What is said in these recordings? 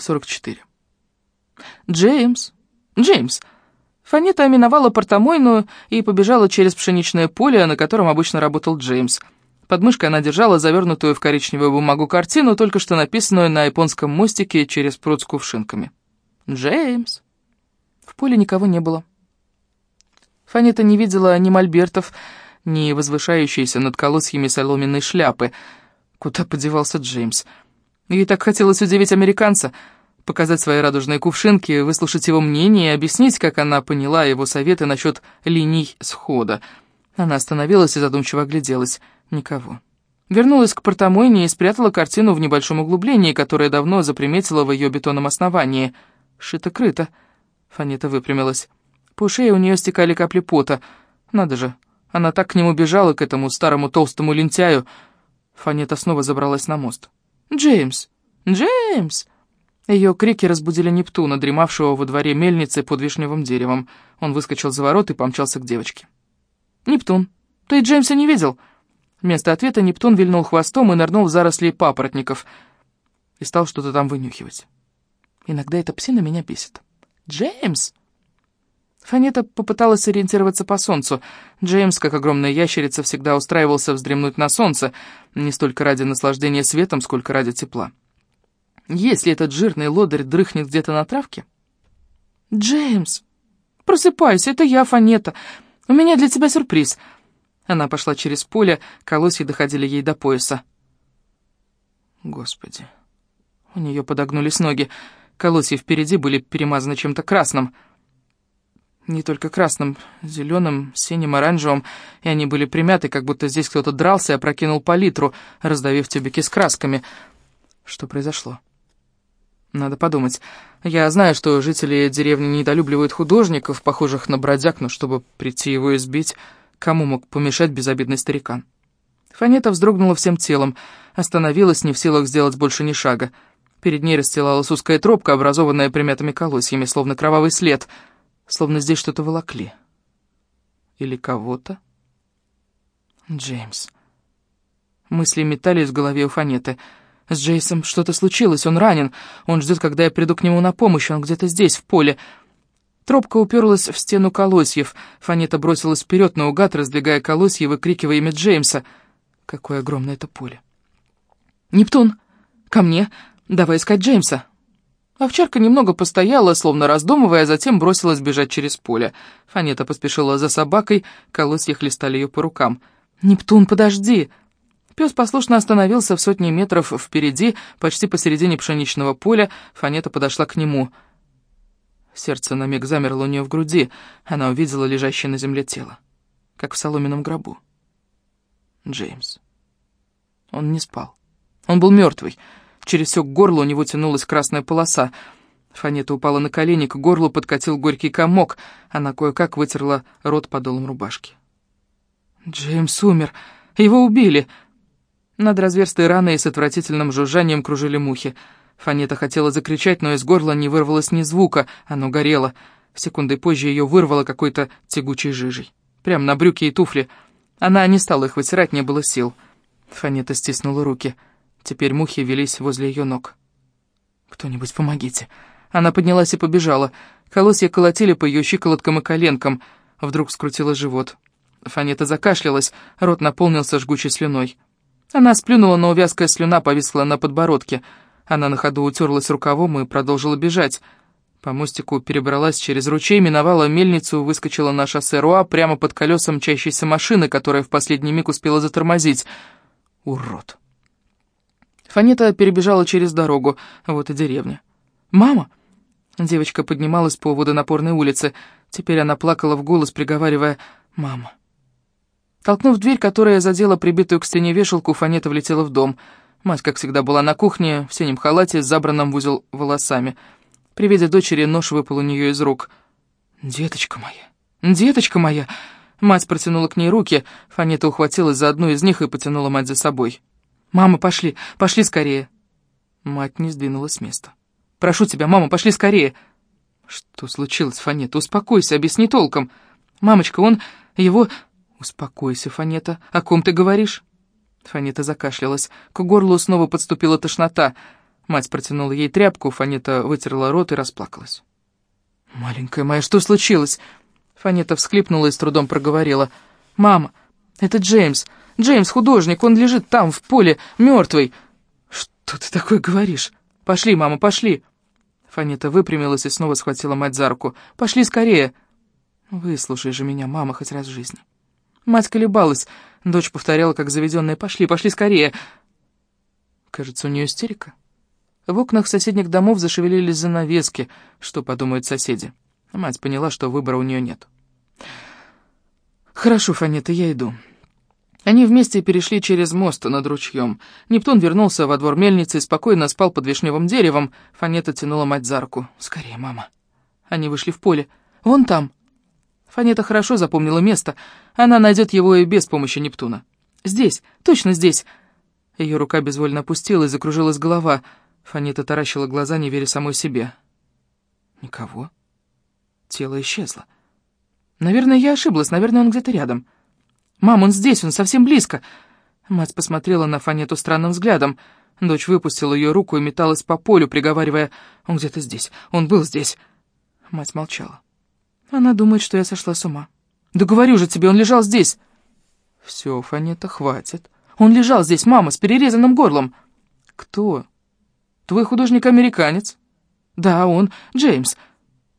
44. «Джеймс! Джеймс!» Фанита миновала портомойную и побежала через пшеничное поле, на котором обычно работал Джеймс. Под мышкой она держала завернутую в коричневую бумагу картину, только что написанную на японском мостике через пруд с кувшинками. «Джеймс!» В поле никого не было. Фанита не видела ни мольбертов, ни возвышающейся над колосьями соломенной шляпы. Куда подевался Джеймс? Ей так хотелось удивить американца — показать свои радужные кувшинки, выслушать его мнение и объяснить, как она поняла его советы насчет линий схода. Она остановилась и задумчиво огляделась. Никого. Вернулась к портомойне и спрятала картину в небольшом углублении, которое давно заприметила в ее бетонном основании. Шито-крыто. Фанета выпрямилась. По шее у нее стекали капли пота. Надо же, она так к нему бежала, к этому старому толстому лентяю. Фанета снова забралась на мост. «Джеймс! Джеймс!» Ее крики разбудили Нептуна, дремавшего во дворе мельницы под вишневым деревом. Он выскочил за ворот и помчался к девочке. «Нептун, ты Джеймса не видел?» Вместо ответа Нептун вильнул хвостом и нырнул в заросли папоротников и стал что-то там вынюхивать. Иногда эта псина меня бесит. «Джеймс!» Фанета попыталась ориентироваться по солнцу. Джеймс, как огромная ящерица, всегда устраивался вздремнуть на солнце, не столько ради наслаждения светом, сколько ради тепла. Если этот жирный лодырь дрыхнет где-то на травке... «Джеймс, просыпайся, это я, Фанета. У меня для тебя сюрприз». Она пошла через поле, колосья доходили ей до пояса. Господи, у нее подогнулись ноги. Колосья впереди были перемазаны чем-то красным. Не только красным, зеленым, синим, оранжевым, и они были примяты, как будто здесь кто-то дрался и опрокинул палитру, раздавив тюбики с красками. Что произошло? Надо подумать. Я знаю, что жители деревни недолюбливают художников, похожих на бродяг, но чтобы прийти его избить, кому мог помешать безобидный старикан? Фанета вздрогнула всем телом, остановилась, не в силах сделать больше ни шага. Перед ней расстилалась узкая тропка, образованная примятыми колосьями, словно кровавый след, словно здесь что-то волокли. Или кого-то? Джеймс. Мысли метались в голове у Фанеты — с Джейсом что-то случилось, он ранен. Он ждет, когда я приду к нему на помощь, он где-то здесь, в поле. Тропка уперлась в стену колосьев. Фанета бросилась вперед наугад, раздвигая колосья и выкрикивая имя Джеймса. Какое огромное это поле. «Нептун, ко мне! Давай искать Джеймса!» Овчарка немного постояла, словно раздумывая, а затем бросилась бежать через поле. Фанета поспешила за собакой, колосья хлестали ее по рукам. «Нептун, подожди!» Пес послушно остановился в сотне метров впереди, почти посередине пшеничного поля. Фанета подошла к нему. Сердце на миг замерло у нее в груди. Она увидела лежащее на земле тело, как в соломенном гробу. Джеймс. Он не спал. Он был мертвый. Через все горло у него тянулась красная полоса. Фанета упала на колени, к горлу подкатил горький комок. Она кое-как вытерла рот подолом рубашки. Джеймс умер. Его убили. Над разверстой раной с отвратительным жужжанием кружили мухи. Фанета хотела закричать, но из горла не вырвалось ни звука, оно горело. Секундой позже ее вырвало какой-то тягучей жижей. Прямо на брюки и туфли. Она не стала их вытирать, не было сил. Фанета стиснула руки. Теперь мухи велись возле ее ног. «Кто-нибудь помогите!» Она поднялась и побежала. Колосья колотили по ее щиколоткам и коленкам. Вдруг скрутила живот. Фанета закашлялась, рот наполнился жгучей слюной. Она сплюнула, но увязкая слюна повисла на подбородке. Она на ходу утерлась рукавом и продолжила бежать. По мостику перебралась через ручей, миновала мельницу, выскочила на шоссе Руа прямо под колесом мчащейся машины, которая в последний миг успела затормозить. Урод. Фанита перебежала через дорогу, вот и деревня. «Мама!» Девочка поднималась по водонапорной улице. Теперь она плакала в голос, приговаривая «Мама». Толкнув дверь, которая задела прибитую к стене вешалку, Фанета влетела в дом. Мать, как всегда, была на кухне, в синем халате, с забранным в узел волосами. При виде дочери нож выпал у нее из рук. «Деточка моя! Деточка моя!» Мать протянула к ней руки, Фанета ухватилась за одну из них и потянула мать за собой. «Мама, пошли, пошли скорее!» Мать не сдвинулась с места. «Прошу тебя, мама, пошли скорее!» «Что случилось, Фанета? Успокойся, объясни толком!» «Мамочка, он... его... «Успокойся, Фанета. О ком ты говоришь?» Фанета закашлялась. К горлу снова подступила тошнота. Мать протянула ей тряпку, Фанета вытерла рот и расплакалась. «Маленькая моя, что случилось?» Фанета всхлипнула и с трудом проговорила. «Мама, это Джеймс. Джеймс художник, он лежит там, в поле, мертвый». «Что ты такое говоришь? Пошли, мама, пошли!» Фанета выпрямилась и снова схватила мать за руку. «Пошли скорее!» «Выслушай же меня, мама, хоть раз в жизни». Мать колебалась. Дочь повторяла, как заведенная. «Пошли, пошли скорее!» Кажется, у нее истерика. В окнах соседних домов зашевелились занавески. Что подумают соседи? Мать поняла, что выбора у нее нет. «Хорошо, Фанета, я иду». Они вместе перешли через мост над ручьем. Нептун вернулся во двор мельницы и спокойно спал под вишневым деревом. Фанета тянула мать за руку. «Скорее, мама». Они вышли в поле. «Вон там». Фанета хорошо запомнила место. Она найдет его и без помощи Нептуна. «Здесь, точно здесь». Ее рука безвольно опустилась, закружилась голова. Фанета таращила глаза, не веря самой себе. «Никого?» Тело исчезло. «Наверное, я ошиблась, наверное, он где-то рядом». «Мам, он здесь, он совсем близко!» Мать посмотрела на Фанету странным взглядом. Дочь выпустила ее руку и металась по полю, приговаривая, «Он где-то здесь, он был здесь». Мать молчала. Она думает, что я сошла с ума. «Да говорю же тебе, он лежал здесь!» «Все, Фанета, хватит. Он лежал здесь, мама, с перерезанным горлом». «Кто?» «Твой художник-американец?» «Да, он, Джеймс».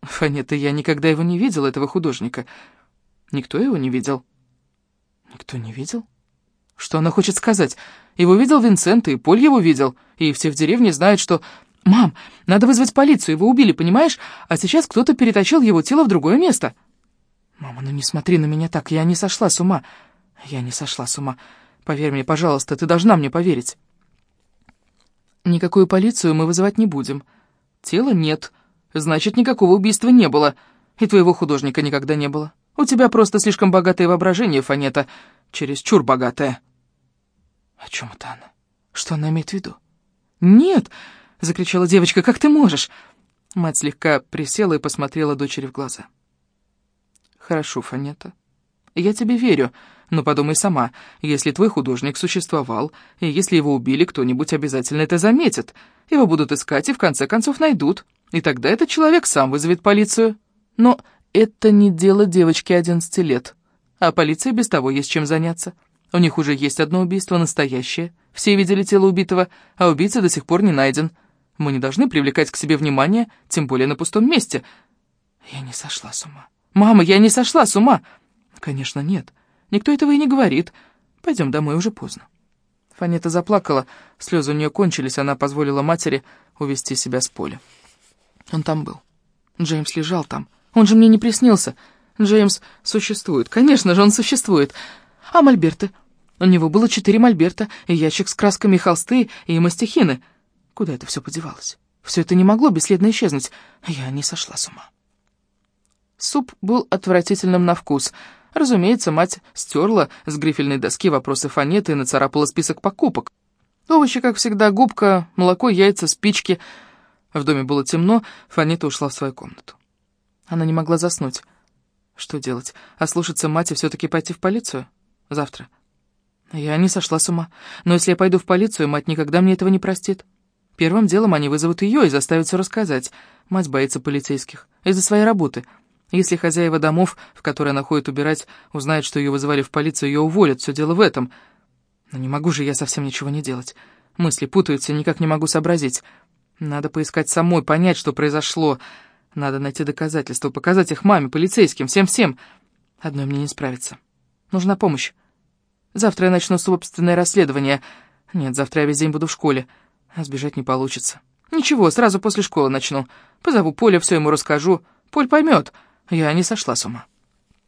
«Фанета, я никогда его не видел, этого художника. Никто его не видел». Никто не видел? Что она хочет сказать? Его видел Винсент, и Поль его видел, и все в деревне знают, что... «Мам, надо вызвать полицию, его убили, понимаешь? А сейчас кто-то перетащил его тело в другое место». «Мама, ну не смотри на меня так, я не сошла с ума. Я не сошла с ума. Поверь мне, пожалуйста, ты должна мне поверить». «Никакую полицию мы вызывать не будем. Тела нет, значит, никакого убийства не было, и твоего художника никогда не было. У тебя просто слишком богатое воображение, Фанета. Чересчур богатое». «О чем это она? Что она имеет в виду?» «Нет!» — закричала девочка. «Как ты можешь?» Мать слегка присела и посмотрела дочери в глаза. «Хорошо, Фанета. Я тебе верю, но подумай сама. Если твой художник существовал, и если его убили, кто-нибудь обязательно это заметит. Его будут искать и в конце концов найдут. И тогда этот человек сам вызовет полицию. Но это не дело девочки 11 лет. А полиции без того есть чем заняться. У них уже есть одно убийство, настоящее. Все видели тело убитого, а убийца до сих пор не найден. Мы не должны привлекать к себе внимание, тем более на пустом месте. Я не сошла с ума. Мама, я не сошла с ума. Конечно, нет. Никто этого и не говорит. Пойдем домой, уже поздно. Фанета заплакала, слезы у нее кончились, она позволила матери увести себя с поля. Он там был. Джеймс лежал там. Он же мне не приснился. Джеймс существует. Конечно же, он существует. А мольберты? У него было четыре мольберта, и ящик с красками, и холсты, и мастихины. Куда это все подевалось? Все это не могло бесследно исчезнуть. Я не сошла с ума. Суп был отвратительным на вкус. Разумеется, мать стерла с грифельной доски вопросы фанеты и нацарапала список покупок. Овощи, как всегда, губка, молоко, яйца, спички. В доме было темно, Фанета ушла в свою комнату. Она не могла заснуть. Что делать? Ослушаться мать и все-таки пойти в полицию? Завтра. Я не сошла с ума. Но если я пойду в полицию, мать никогда мне этого не простит. Первым делом они вызовут ее и заставят все рассказать. Мать боится полицейских. Из-за своей работы. Если хозяева домов, в которые она ходит убирать, узнают, что ее вызывали в полицию, ее уволят. Все дело в этом. Но не могу же я совсем ничего не делать. Мысли путаются, никак не могу сообразить. Надо поискать самой, понять, что произошло. Надо найти доказательства, показать их маме, полицейским, всем-всем. Одной мне не справиться. Нужна помощь. Завтра я начну собственное расследование. Нет, завтра я весь день буду в школе. А сбежать не получится. Ничего, сразу после школы начну. Позову Поля, все ему расскажу. Поль поймет. Я не сошла с ума.